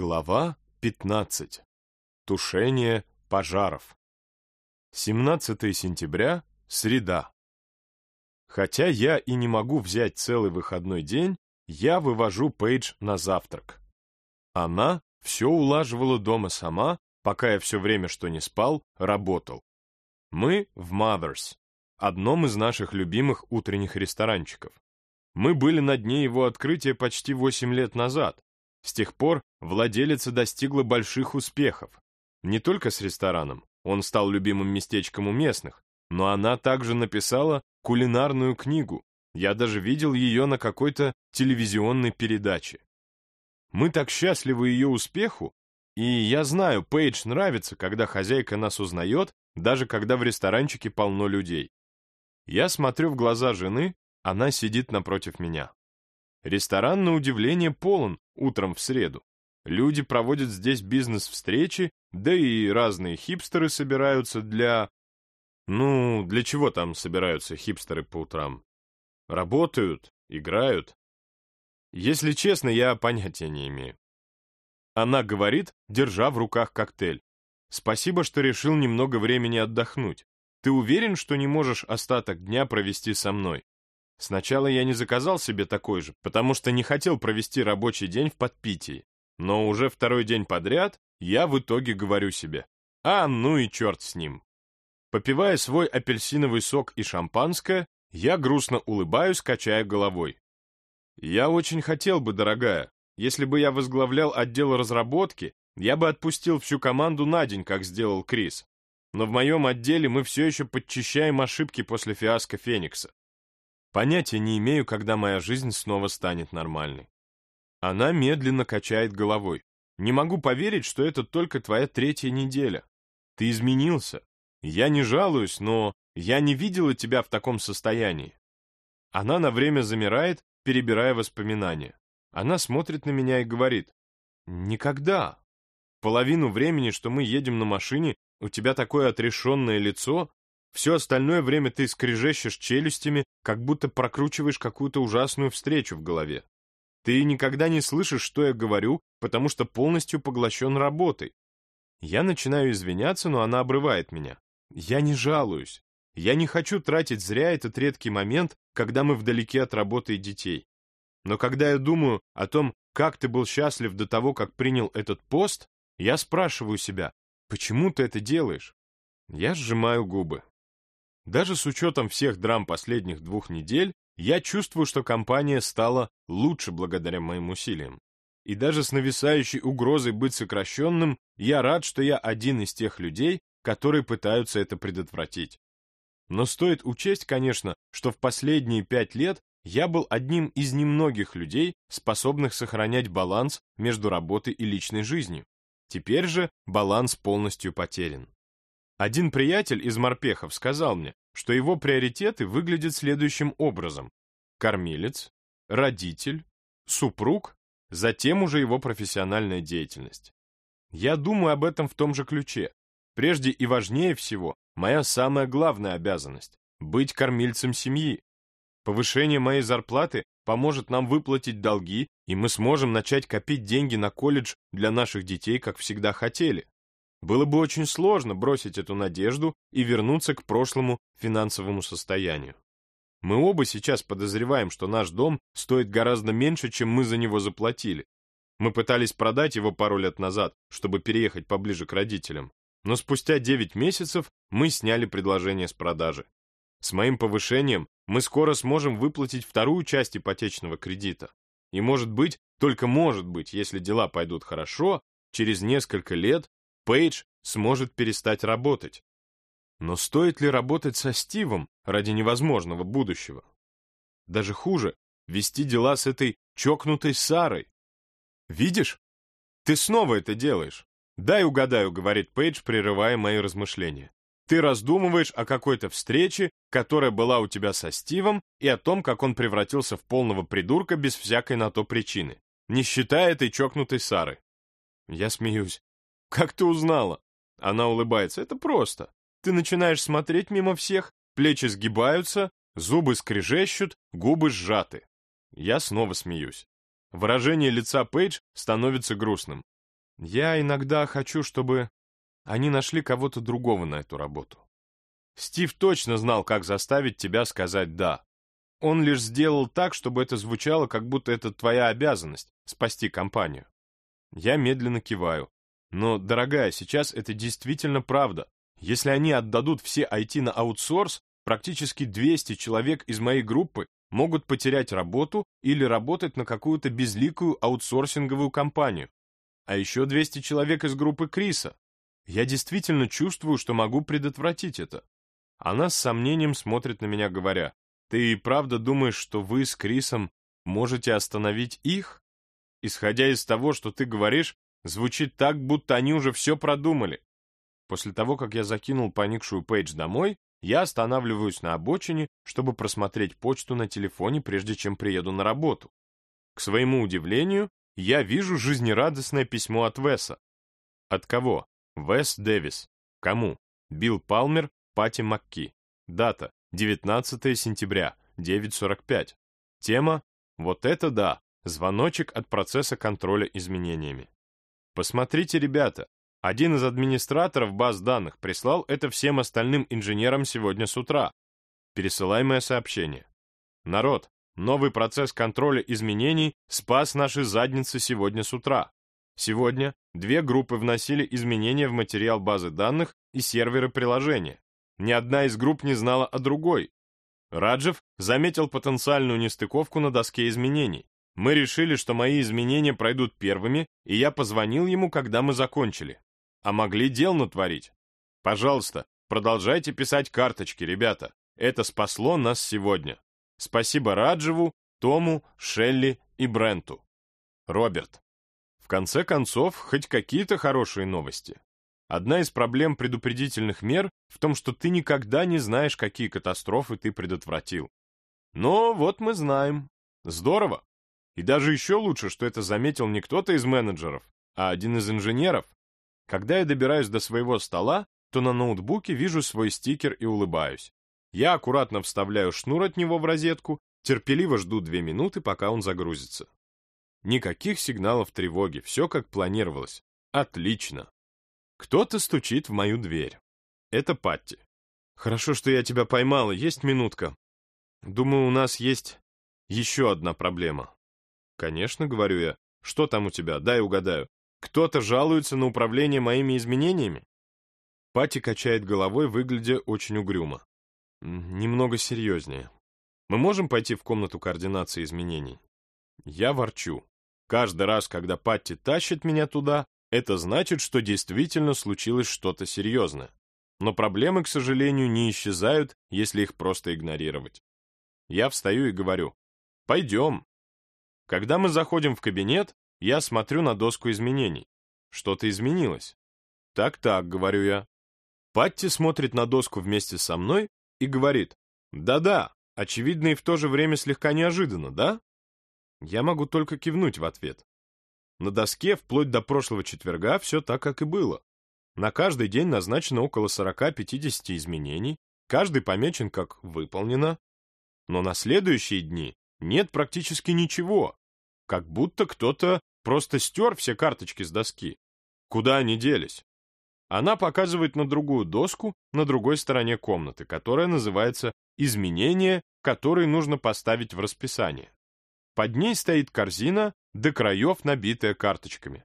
Глава 15. Тушение пожаров. 17 сентября, среда. Хотя я и не могу взять целый выходной день, я вывожу Пейдж на завтрак. Она все улаживала дома сама, пока я все время, что не спал, работал. Мы в Mothers, одном из наших любимых утренних ресторанчиков. Мы были на дне его открытия почти 8 лет назад. С тех пор владелица достигла больших успехов. Не только с рестораном, он стал любимым местечком у местных, но она также написала кулинарную книгу. Я даже видел ее на какой-то телевизионной передаче. Мы так счастливы ее успеху, и я знаю, Пейдж нравится, когда хозяйка нас узнает, даже когда в ресторанчике полно людей. Я смотрю в глаза жены, она сидит напротив меня. Ресторан, на удивление, полон утром в среду. Люди проводят здесь бизнес-встречи, да и разные хипстеры собираются для... Ну, для чего там собираются хипстеры по утрам? Работают, играют. Если честно, я понятия не имею. Она говорит, держа в руках коктейль. Спасибо, что решил немного времени отдохнуть. Ты уверен, что не можешь остаток дня провести со мной? Сначала я не заказал себе такой же, потому что не хотел провести рабочий день в подпитии. Но уже второй день подряд я в итоге говорю себе, а ну и черт с ним. Попивая свой апельсиновый сок и шампанское, я грустно улыбаюсь, качая головой. Я очень хотел бы, дорогая, если бы я возглавлял отдел разработки, я бы отпустил всю команду на день, как сделал Крис. Но в моем отделе мы все еще подчищаем ошибки после фиаско Феникса. Понятия не имею, когда моя жизнь снова станет нормальной. Она медленно качает головой. Не могу поверить, что это только твоя третья неделя. Ты изменился. Я не жалуюсь, но я не видела тебя в таком состоянии. Она на время замирает, перебирая воспоминания. Она смотрит на меня и говорит, «Никогда. Половину времени, что мы едем на машине, у тебя такое отрешенное лицо, все остальное время ты скрежещешь челюстями, как будто прокручиваешь какую-то ужасную встречу в голове. Ты никогда не слышишь, что я говорю, потому что полностью поглощен работой. Я начинаю извиняться, но она обрывает меня. Я не жалуюсь. Я не хочу тратить зря этот редкий момент, когда мы вдалеке от работы и детей. Но когда я думаю о том, как ты был счастлив до того, как принял этот пост, я спрашиваю себя, почему ты это делаешь? Я сжимаю губы. Даже с учетом всех драм последних двух недель, я чувствую, что компания стала лучше благодаря моим усилиям. И даже с нависающей угрозой быть сокращенным, я рад, что я один из тех людей, которые пытаются это предотвратить. Но стоит учесть, конечно, что в последние пять лет я был одним из немногих людей, способных сохранять баланс между работой и личной жизнью. Теперь же баланс полностью потерян. Один приятель из морпехов сказал мне, что его приоритеты выглядят следующим образом. Кормилец, родитель, супруг, затем уже его профессиональная деятельность. Я думаю об этом в том же ключе. Прежде и важнее всего, моя самая главная обязанность – быть кормильцем семьи. Повышение моей зарплаты поможет нам выплатить долги, и мы сможем начать копить деньги на колледж для наших детей, как всегда хотели. Было бы очень сложно бросить эту надежду и вернуться к прошлому финансовому состоянию. Мы оба сейчас подозреваем, что наш дом стоит гораздо меньше, чем мы за него заплатили. Мы пытались продать его пару лет назад, чтобы переехать поближе к родителям. Но спустя 9 месяцев мы сняли предложение с продажи. С моим повышением мы скоро сможем выплатить вторую часть ипотечного кредита. И может быть, только может быть, если дела пойдут хорошо, через несколько лет Пейдж сможет перестать работать. Но стоит ли работать со Стивом ради невозможного будущего? Даже хуже, вести дела с этой чокнутой Сарой. Видишь? Ты снова это делаешь. Дай угадаю, говорит Пейдж, прерывая мои размышления. Ты раздумываешь о какой-то встрече, которая была у тебя со Стивом, и о том, как он превратился в полного придурка без всякой на то причины, не считая этой чокнутой Сары. Я смеюсь. «Как ты узнала?» Она улыбается. «Это просто. Ты начинаешь смотреть мимо всех, плечи сгибаются, зубы скрежещут, губы сжаты. Я снова смеюсь. Выражение лица Пейдж становится грустным. Я иногда хочу, чтобы они нашли кого-то другого на эту работу. Стив точно знал, как заставить тебя сказать «да». Он лишь сделал так, чтобы это звучало, как будто это твоя обязанность — спасти компанию. Я медленно киваю. Но, дорогая, сейчас это действительно правда. Если они отдадут все IT на аутсорс, практически 200 человек из моей группы могут потерять работу или работать на какую-то безликую аутсорсинговую компанию. А еще 200 человек из группы Криса. Я действительно чувствую, что могу предотвратить это. Она с сомнением смотрит на меня, говоря, «Ты правда думаешь, что вы с Крисом можете остановить их?» Исходя из того, что ты говоришь, звучит так, будто они уже все продумали. После того, как я закинул поникшую Пейдж домой, я останавливаюсь на обочине, чтобы просмотреть почту на телефоне, прежде чем приеду на работу. К своему удивлению, я вижу жизнерадостное письмо от Веса. От кого? Вес Дэвис. Кому? Билл Палмер, Пати Макки. Дата 19 сентября, 9.45. Тема «Вот это да! Звоночек от процесса контроля изменениями». Посмотрите, ребята, один из администраторов баз данных прислал это всем остальным инженерам сегодня с утра. Пересылаемое сообщение. Народ, новый процесс контроля изменений спас наши задницы сегодня с утра. Сегодня две группы вносили изменения в материал базы данных и серверы приложения. Ни одна из групп не знала о другой. Раджев заметил потенциальную нестыковку на доске изменений. Мы решили, что мои изменения пройдут первыми, и я позвонил ему, когда мы закончили а могли дел натворить. Пожалуйста, продолжайте писать карточки, ребята. Это спасло нас сегодня. Спасибо Раджеву, Тому, Шелли и Бренту. Роберт. В конце концов, хоть какие-то хорошие новости. Одна из проблем предупредительных мер в том, что ты никогда не знаешь, какие катастрофы ты предотвратил. Но вот мы знаем. Здорово. И даже еще лучше, что это заметил не кто-то из менеджеров, а один из инженеров. Когда я добираюсь до своего стола, то на ноутбуке вижу свой стикер и улыбаюсь. Я аккуратно вставляю шнур от него в розетку, терпеливо жду две минуты, пока он загрузится. Никаких сигналов тревоги, все как планировалось. Отлично. Кто-то стучит в мою дверь. Это Патти. Хорошо, что я тебя поймала, есть минутка. Думаю, у нас есть еще одна проблема. Конечно, говорю я. Что там у тебя? Дай угадаю. Кто-то жалуется на управление моими изменениями? Пати качает головой, выглядя очень угрюмо. Немного серьезнее. Мы можем пойти в комнату координации изменений? Я ворчу. Каждый раз, когда Патти тащит меня туда, это значит, что действительно случилось что-то серьезное. Но проблемы, к сожалению, не исчезают, если их просто игнорировать. Я встаю и говорю, пойдем. Когда мы заходим в кабинет, я смотрю на доску изменений. Что-то изменилось. Так-так, говорю я. Патти смотрит на доску вместе со мной и говорит, да-да, очевидно и в то же время слегка неожиданно, да? Я могу только кивнуть в ответ. На доске вплоть до прошлого четверга все так, как и было. На каждый день назначено около 40-50 изменений, каждый помечен как «выполнено», но на следующие дни нет практически ничего, как будто кто-то просто стер все карточки с доски. Куда они делись? Она показывает на другую доску на другой стороне комнаты, которая называется «Изменения, которые нужно поставить в расписание». Под ней стоит корзина, до краев набитая карточками.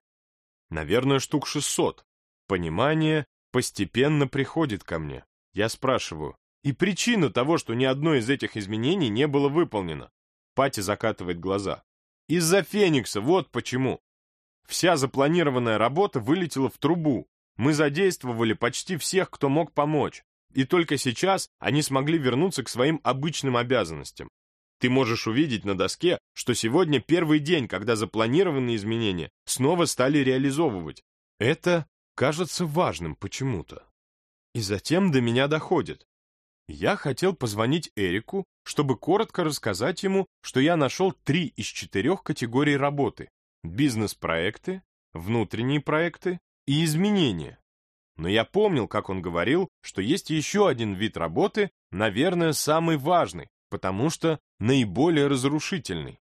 Наверное, штук 600. Понимание постепенно приходит ко мне. Я спрашиваю, и причина того, что ни одно из этих изменений не было выполнено? Пати закатывает глаза. Из-за Феникса, вот почему. Вся запланированная работа вылетела в трубу. Мы задействовали почти всех, кто мог помочь. И только сейчас они смогли вернуться к своим обычным обязанностям. Ты можешь увидеть на доске, что сегодня первый день, когда запланированные изменения снова стали реализовывать. Это кажется важным почему-то. И затем до меня доходит. Я хотел позвонить Эрику, чтобы коротко рассказать ему, что я нашел три из четырех категорий работы – бизнес-проекты, внутренние проекты и изменения. Но я помнил, как он говорил, что есть еще один вид работы, наверное, самый важный, потому что наиболее разрушительный.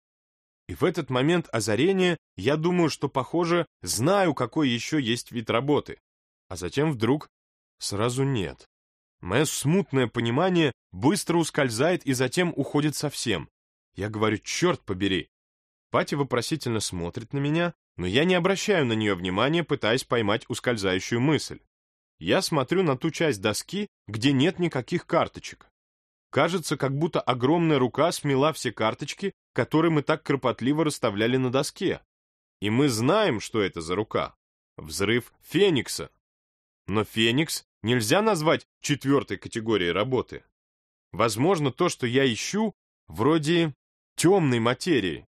И в этот момент озарения я думаю, что, похоже, знаю, какой еще есть вид работы. А затем вдруг сразу нет. Мое смутное понимание быстро ускользает и затем уходит совсем. Я говорю, черт побери. Пати вопросительно смотрит на меня, но я не обращаю на нее внимания, пытаясь поймать ускользающую мысль. Я смотрю на ту часть доски, где нет никаких карточек. Кажется, как будто огромная рука смела все карточки, которые мы так кропотливо расставляли на доске. И мы знаем, что это за рука. Взрыв Феникса. Но Феникс нельзя назвать четвертой категорией работы. Возможно, то, что я ищу, вроде темной материи.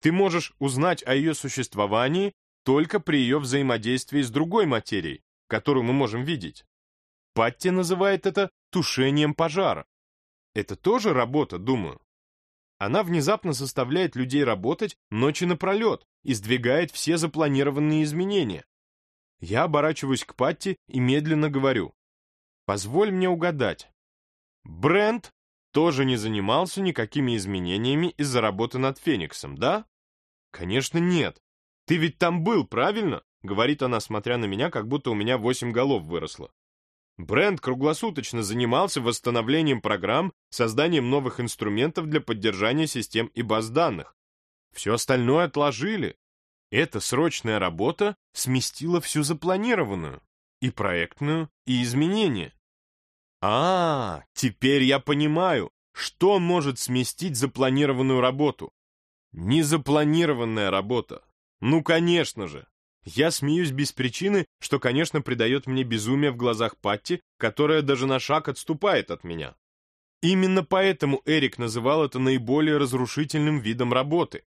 Ты можешь узнать о ее существовании только при ее взаимодействии с другой материей, которую мы можем видеть. Патти называет это тушением пожара. Это тоже работа, думаю. Она внезапно заставляет людей работать ночи напролет и сдвигает все запланированные изменения. Я оборачиваюсь к Патти и медленно говорю. Позволь мне угадать. Брент тоже не занимался никакими изменениями из-за работы над Фениксом, да? Конечно, нет. Ты ведь там был, правильно? Говорит она, смотря на меня, как будто у меня восемь голов выросло. Бренд круглосуточно занимался восстановлением программ, созданием новых инструментов для поддержания систем и баз данных. Все остальное отложили. Эта срочная работа сместила всю запланированную, и проектную, и изменения. А, теперь я понимаю, что может сместить запланированную работу. Незапланированная работа. Ну, конечно же. Я смеюсь без причины, что, конечно, придает мне безумие в глазах Патти, которая даже на шаг отступает от меня. Именно поэтому Эрик называл это наиболее разрушительным видом работы.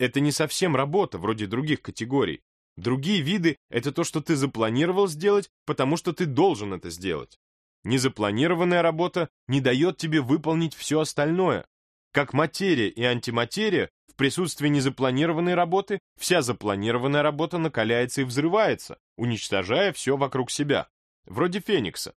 Это не совсем работа, вроде других категорий. Другие виды — это то, что ты запланировал сделать, потому что ты должен это сделать. Незапланированная работа не дает тебе выполнить все остальное. Как материя и антиматерия присутствии незапланированной работы вся запланированная работа накаляется и взрывается, уничтожая все вокруг себя, вроде Феникса.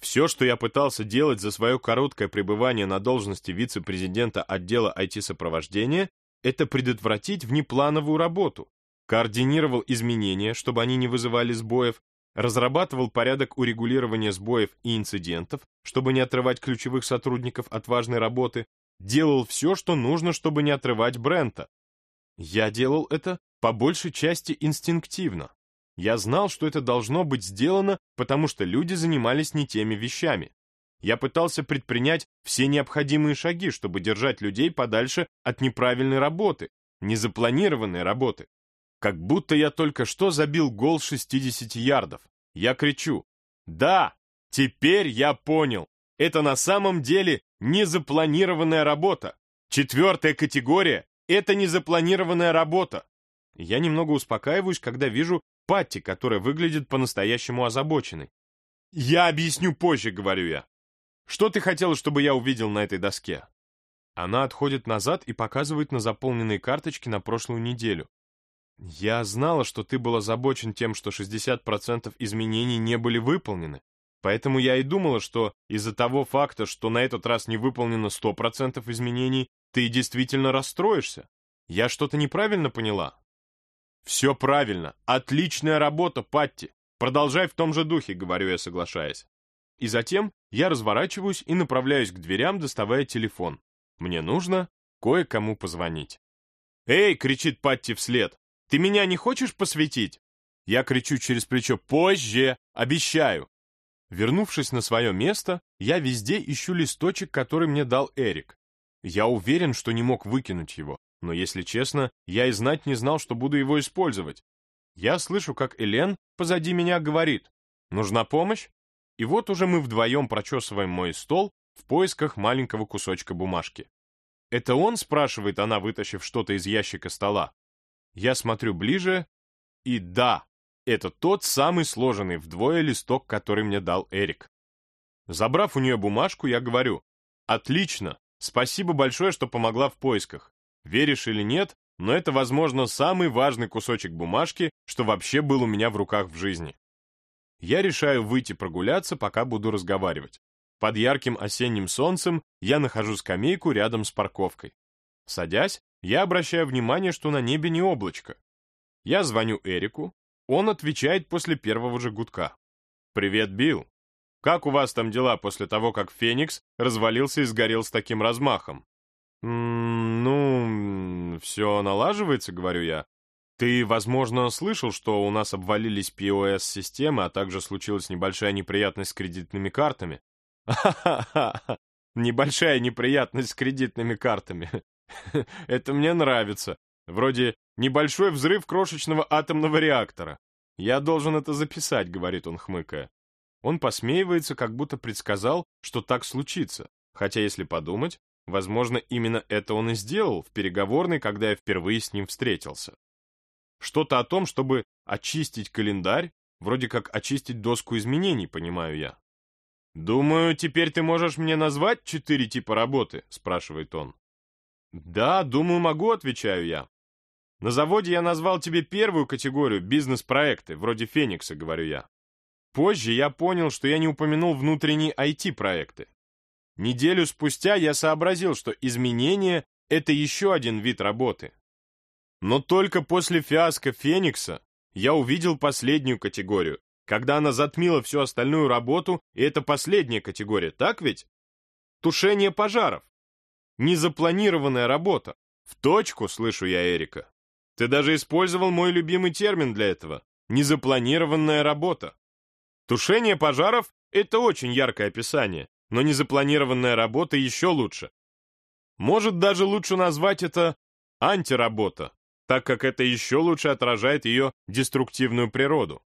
Все, что я пытался делать за свое короткое пребывание на должности вице-президента отдела IT-сопровождения, это предотвратить внеплановую работу, координировал изменения, чтобы они не вызывали сбоев, разрабатывал порядок урегулирования сбоев и инцидентов, чтобы не отрывать ключевых сотрудников от важной работы, делал все, что нужно, чтобы не отрывать Брента. Я делал это по большей части инстинктивно. Я знал, что это должно быть сделано, потому что люди занимались не теми вещами. Я пытался предпринять все необходимые шаги, чтобы держать людей подальше от неправильной работы, незапланированной работы. Как будто я только что забил гол 60 ярдов. Я кричу «Да, теперь я понял! Это на самом деле незапланированная работа. Четвертая категория — это незапланированная работа. Я немного успокаиваюсь, когда вижу Патти, которая выглядит по-настоящему озабоченной. «Я объясню позже», — говорю я. «Что ты хотела, чтобы я увидел на этой доске?» Она отходит назад и показывает на заполненные карточки на прошлую неделю. «Я знала, что ты был озабочен тем, что 60% изменений не были выполнены. Поэтому я и думала, что из-за того факта, что на этот раз не выполнено 100% изменений, ты действительно расстроишься. Я что-то неправильно поняла? Все правильно. Отличная работа, Патти. Продолжай в том же духе, говорю я, соглашаясь. И затем я разворачиваюсь и направляюсь к дверям, доставая телефон. Мне нужно кое-кому позвонить. «Эй!» — кричит Патти вслед. «Ты меня не хочешь посвятить?» Я кричу через плечо «Позже! Обещаю!» Вернувшись на свое место, я везде ищу листочек, который мне дал Эрик. Я уверен, что не мог выкинуть его, но, если честно, я и знать не знал, что буду его использовать. Я слышу, как Элен позади меня говорит «Нужна помощь?» И вот уже мы вдвоем прочесываем мой стол в поисках маленького кусочка бумажки. «Это он?» — спрашивает она, вытащив что-то из ящика стола. Я смотрю ближе, и да, это тот самый сложенный вдвое листок, который мне дал Эрик. Забрав у нее бумажку, я говорю, «Отлично, спасибо большое, что помогла в поисках. Веришь или нет, но это, возможно, самый важный кусочек бумажки, что вообще был у меня в руках в жизни». Я решаю выйти прогуляться, пока буду разговаривать. Под ярким осенним солнцем я нахожу скамейку рядом с парковкой. Садясь, я обращаю внимание, что на небе не облачко. Я звоню Эрику, он отвечает после первого же гудка. «Привет, Билл. Как у вас там дела после того, как Феникс развалился и сгорел с таким размахом?» «М -м, «Ну, все налаживается», — говорю я. «Ты, возможно, слышал, что у нас обвалились POS-системы, а также случилась небольшая неприятность с кредитными картами?» «Ха-ха-ха! Небольшая неприятность с кредитными картами. Это мне нравится. Вроде небольшой взрыв крошечного атомного реактора. Я должен это записать, говорит он, хмыкая. Он посмеивается, как будто предсказал, что так случится. Хотя, если подумать, возможно, именно это он и сделал в переговорной, когда я впервые с ним встретился. Что-то о том, чтобы очистить календарь, вроде как очистить доску изменений, понимаю я. «Думаю, теперь ты можешь мне назвать четыре типа работы?» — спрашивает он. «Да, думаю, могу», — отвечаю я. «На заводе я назвал тебе первую категорию — бизнес-проекты, вроде «Феникса», — говорю я. Позже я понял, что я не упомянул внутренние IT-проекты. Неделю спустя я сообразил, что изменения — это еще один вид работы. Но только после фиаско «Феникса» я увидел последнюю категорию, когда она затмила всю остальную работу, и это последняя категория, так ведь? Тушение пожаров. Незапланированная работа. В точку, слышу я Эрика. Ты даже использовал мой любимый термин для этого. Незапланированная работа. Тушение пожаров — это очень яркое описание, но незапланированная работа еще лучше. Может, даже лучше назвать это антиработа, так как это еще лучше отражает ее деструктивную природу.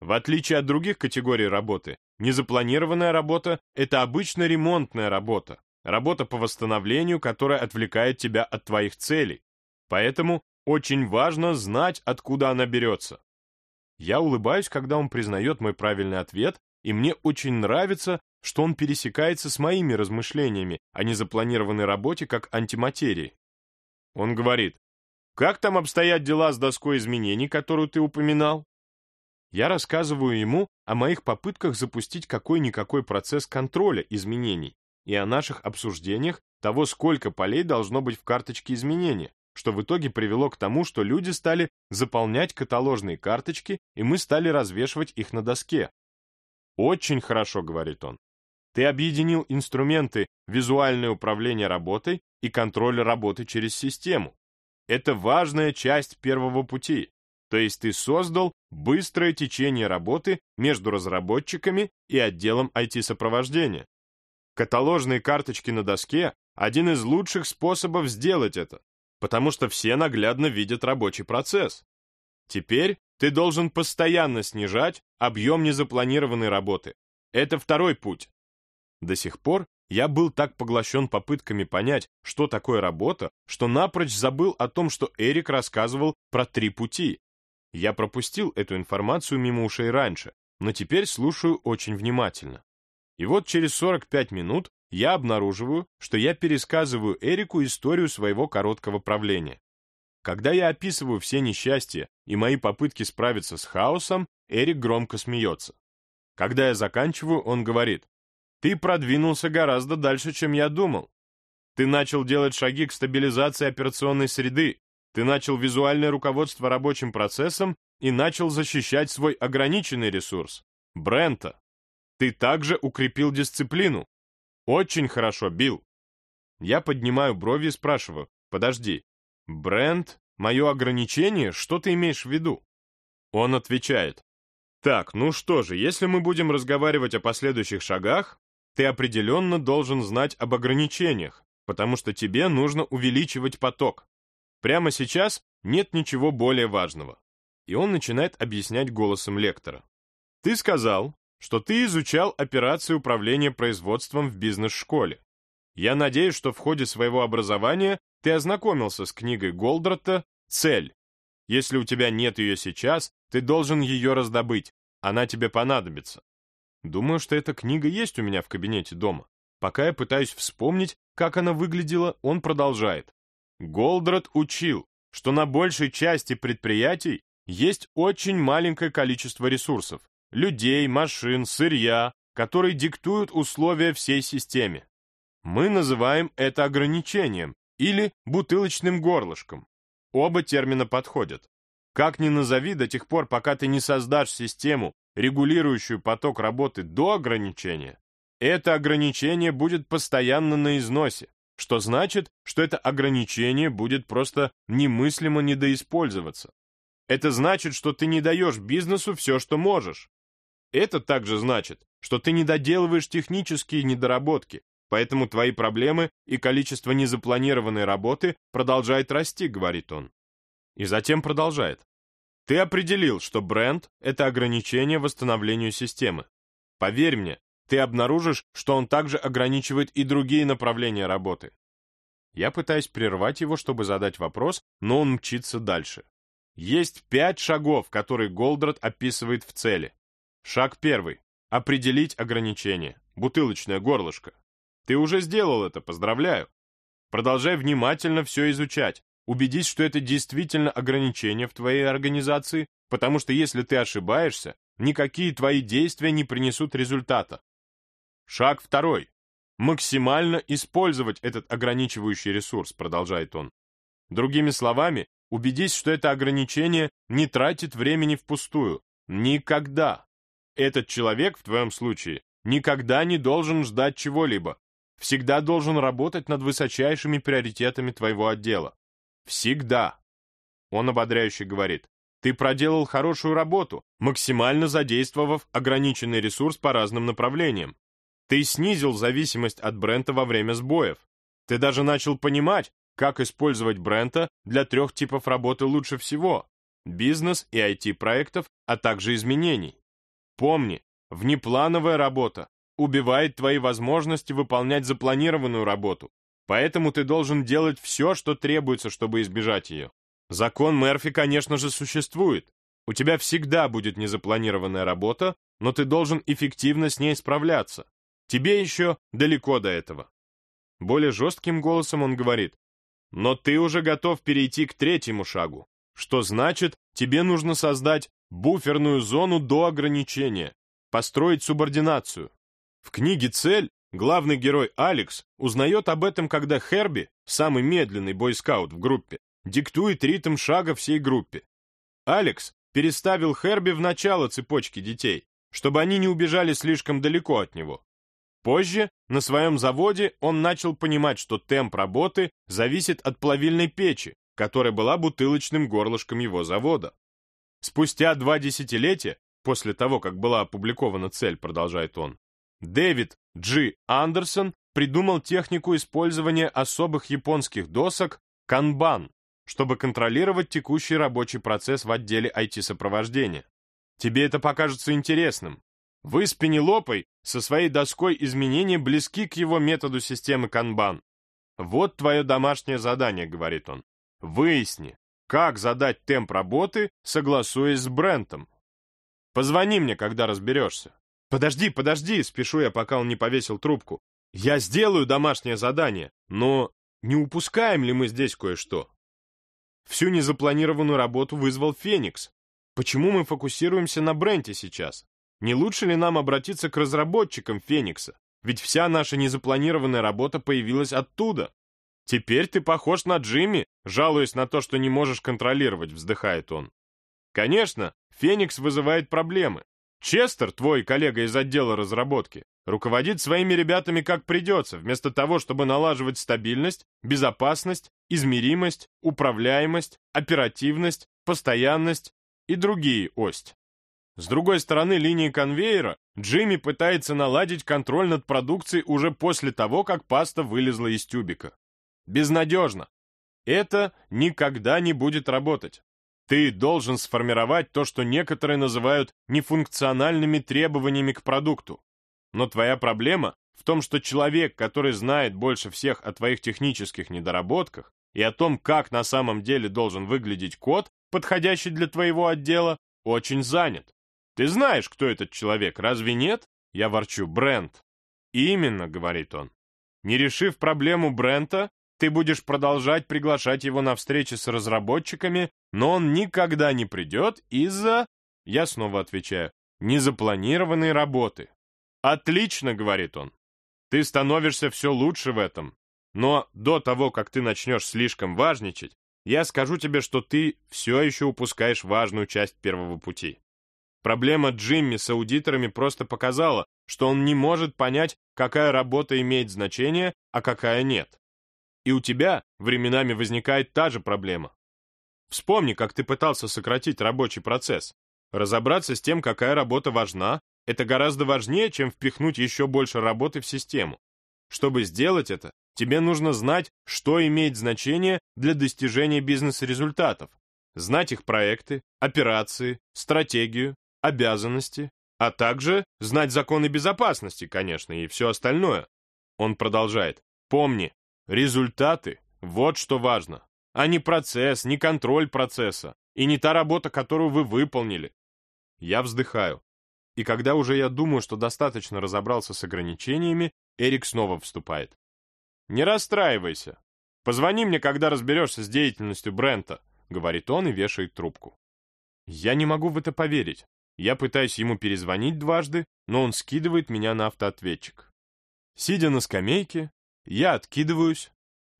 В отличие от других категорий работы, незапланированная работа — это обычно ремонтная работа, Работа по восстановлению, которая отвлекает тебя от твоих целей. Поэтому очень важно знать, откуда она берется. Я улыбаюсь, когда он признает мой правильный ответ, и мне очень нравится, что он пересекается с моими размышлениями о незапланированной работе как антиматерии. Он говорит, «Как там обстоят дела с доской изменений, которую ты упоминал?» Я рассказываю ему о моих попытках запустить какой-никакой процесс контроля изменений, и о наших обсуждениях того, сколько полей должно быть в карточке изменения, что в итоге привело к тому, что люди стали заполнять каталожные карточки, и мы стали развешивать их на доске. «Очень хорошо», — говорит он. «Ты объединил инструменты визуальное управление работой и контроль работы через систему. Это важная часть первого пути, то есть ты создал быстрое течение работы между разработчиками и отделом IT-сопровождения. Каталожные карточки на доске – один из лучших способов сделать это, потому что все наглядно видят рабочий процесс. Теперь ты должен постоянно снижать объем незапланированной работы. Это второй путь. До сих пор я был так поглощен попытками понять, что такое работа, что напрочь забыл о том, что Эрик рассказывал про три пути. Я пропустил эту информацию мимо ушей раньше, но теперь слушаю очень внимательно. И вот через 45 минут я обнаруживаю, что я пересказываю Эрику историю своего короткого правления. Когда я описываю все несчастья и мои попытки справиться с хаосом, Эрик громко смеется. Когда я заканчиваю, он говорит, «Ты продвинулся гораздо дальше, чем я думал. Ты начал делать шаги к стабилизации операционной среды, ты начал визуальное руководство рабочим процессом и начал защищать свой ограниченный ресурс — Брента. Ты также укрепил дисциплину. Очень хорошо, Билл. Я поднимаю брови и спрашиваю. Подожди. Бренд, мое ограничение, что ты имеешь в виду? Он отвечает. Так, ну что же, если мы будем разговаривать о последующих шагах, ты определенно должен знать об ограничениях, потому что тебе нужно увеличивать поток. Прямо сейчас нет ничего более важного. И он начинает объяснять голосом лектора. Ты сказал, что ты изучал операции управления производством в бизнес-школе. Я надеюсь, что в ходе своего образования ты ознакомился с книгой Голдрата «Цель». Если у тебя нет ее сейчас, ты должен ее раздобыть, она тебе понадобится. Думаю, что эта книга есть у меня в кабинете дома. Пока я пытаюсь вспомнить, как она выглядела, он продолжает. Голдрат учил, что на большей части предприятий есть очень маленькое количество ресурсов, людей, машин, сырья, которые диктуют условия всей системе. Мы называем это ограничением, или бутылочным горлышком. Оба термина подходят. Как ни назови до тех пор, пока ты не создашь систему, регулирующую поток работы до ограничения, это ограничение будет постоянно на износе, что значит, что это ограничение будет просто немыслимо недоиспользоваться. Это значит, что ты не даешь бизнесу все, что можешь. Это также значит, что ты не доделываешь технические недоработки, поэтому твои проблемы и количество незапланированной работы продолжает расти, говорит он. И затем продолжает. Ты определил, что бренд — это ограничение восстановлению системы. Поверь мне, ты обнаружишь, что он также ограничивает и другие направления работы. Я пытаюсь прервать его, чтобы задать вопрос, но он мчится дальше. Есть пять шагов, которые Голдрат описывает в цели. Шаг первый. Определить ограничение. Бутылочное горлышко. Ты уже сделал это, поздравляю. Продолжай внимательно все изучать. Убедись, что это действительно ограничение в твоей организации, потому что если ты ошибаешься, никакие твои действия не принесут результата. Шаг второй. Максимально использовать этот ограничивающий ресурс, продолжает он. Другими словами, убедись, что это ограничение не тратит времени впустую. Никогда. Этот человек, в твоем случае, никогда не должен ждать чего-либо. Всегда должен работать над высочайшими приоритетами твоего отдела. Всегда. Он ободряюще говорит. Ты проделал хорошую работу, максимально задействовав ограниченный ресурс по разным направлениям. Ты снизил зависимость от Брента во время сбоев. Ты даже начал понимать, как использовать Брента для трех типов работы лучше всего – бизнес и IT-проектов, а также изменений. Помни, внеплановая работа убивает твои возможности выполнять запланированную работу, поэтому ты должен делать все, что требуется, чтобы избежать ее. Закон Мерфи, конечно же, существует. У тебя всегда будет незапланированная работа, но ты должен эффективно с ней справляться. Тебе еще далеко до этого. Более жестким голосом он говорит, но ты уже готов перейти к третьему шагу, что значит, тебе нужно создать буферную зону до ограничения, построить субординацию. В книге «Цель» главный герой Алекс узнает об этом, когда Херби, самый медленный бойскаут в группе, диктует ритм шага всей группе. Алекс переставил Херби в начало цепочки детей, чтобы они не убежали слишком далеко от него. Позже, на своем заводе, он начал понимать, что темп работы зависит от плавильной печи, которая была бутылочным горлышком его завода. Спустя два десятилетия, после того, как была опубликована цель, продолжает он, Дэвид Джи Андерсон придумал технику использования особых японских досок канбан, чтобы контролировать текущий рабочий процесс в отделе IT-сопровождения. Тебе это покажется интересным, вы с Пенелопой со своей доской изменения близки к его методу системы канбан. Вот твое домашнее задание, говорит он. Выясни, как задать темп работы, согласуясь с Брентом. Позвони мне, когда разберешься. Подожди, подожди, спешу я, пока он не повесил трубку. Я сделаю домашнее задание, но не упускаем ли мы здесь кое-что? Всю незапланированную работу вызвал Феникс. Почему мы фокусируемся на Бренте сейчас? Не лучше ли нам обратиться к разработчикам Феникса? Ведь вся наша незапланированная работа появилась оттуда. Теперь ты похож на Джимми, жалуясь на то, что не можешь контролировать, вздыхает он. Конечно, Феникс вызывает проблемы. Честер, твой коллега из отдела разработки, руководит своими ребятами как придется, вместо того, чтобы налаживать стабильность, безопасность, измеримость, управляемость, оперативность, постоянность и другие ость. С другой стороны линии конвейера Джимми пытается наладить контроль над продукцией уже после того, как паста вылезла из тюбика. Безнадежно. Это никогда не будет работать. Ты должен сформировать то, что некоторые называют нефункциональными требованиями к продукту. Но твоя проблема в том, что человек, который знает больше всех о твоих технических недоработках и о том, как на самом деле должен выглядеть код, подходящий для твоего отдела, очень занят. Ты знаешь, кто этот человек, разве нет? Я ворчу, Брент. Именно, говорит он. Не решив проблему Брента, ты будешь продолжать приглашать его на встречи с разработчиками, но он никогда не придет из-за... Я снова отвечаю, незапланированной работы. Отлично, говорит он. Ты становишься все лучше в этом. Но до того, как ты начнешь слишком важничать, я скажу тебе, что ты все еще упускаешь важную часть первого пути. Проблема Джимми с аудиторами просто показала, что он не может понять, какая работа имеет значение, а какая нет. И у тебя временами возникает та же проблема. Вспомни, как ты пытался сократить рабочий процесс. Разобраться с тем, какая работа важна, это гораздо важнее, чем впихнуть еще больше работы в систему. Чтобы сделать это, тебе нужно знать, что имеет значение для достижения бизнес-результатов, знать их проекты, операции, стратегию, обязанности, а также знать законы безопасности, конечно, и все остальное. Он продолжает. Помни, результаты – вот что важно, а не процесс, не контроль процесса и не та работа, которую вы выполнили. Я вздыхаю. И когда уже я думаю, что достаточно разобрался с ограничениями, Эрик снова вступает. «Не расстраивайся. Позвони мне, когда разберешься с деятельностью Брента», — говорит он и вешает трубку. Я не могу в это поверить. Я пытаюсь ему перезвонить дважды, но он скидывает меня на автоответчик. Сидя на скамейке, я откидываюсь,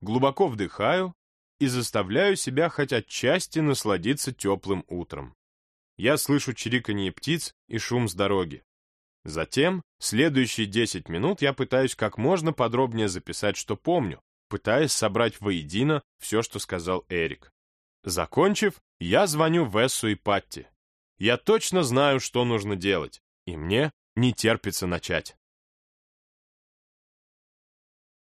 глубоко вдыхаю и заставляю себя хоть отчасти насладиться теплым утром. Я слышу чириканье птиц и шум с дороги. Затем, следующие 10 минут я пытаюсь как можно подробнее записать, что помню, пытаясь собрать воедино все, что сказал Эрик. Закончив, я звоню Вессу и Патти. Я точно знаю, что нужно делать, и мне не терпится начать.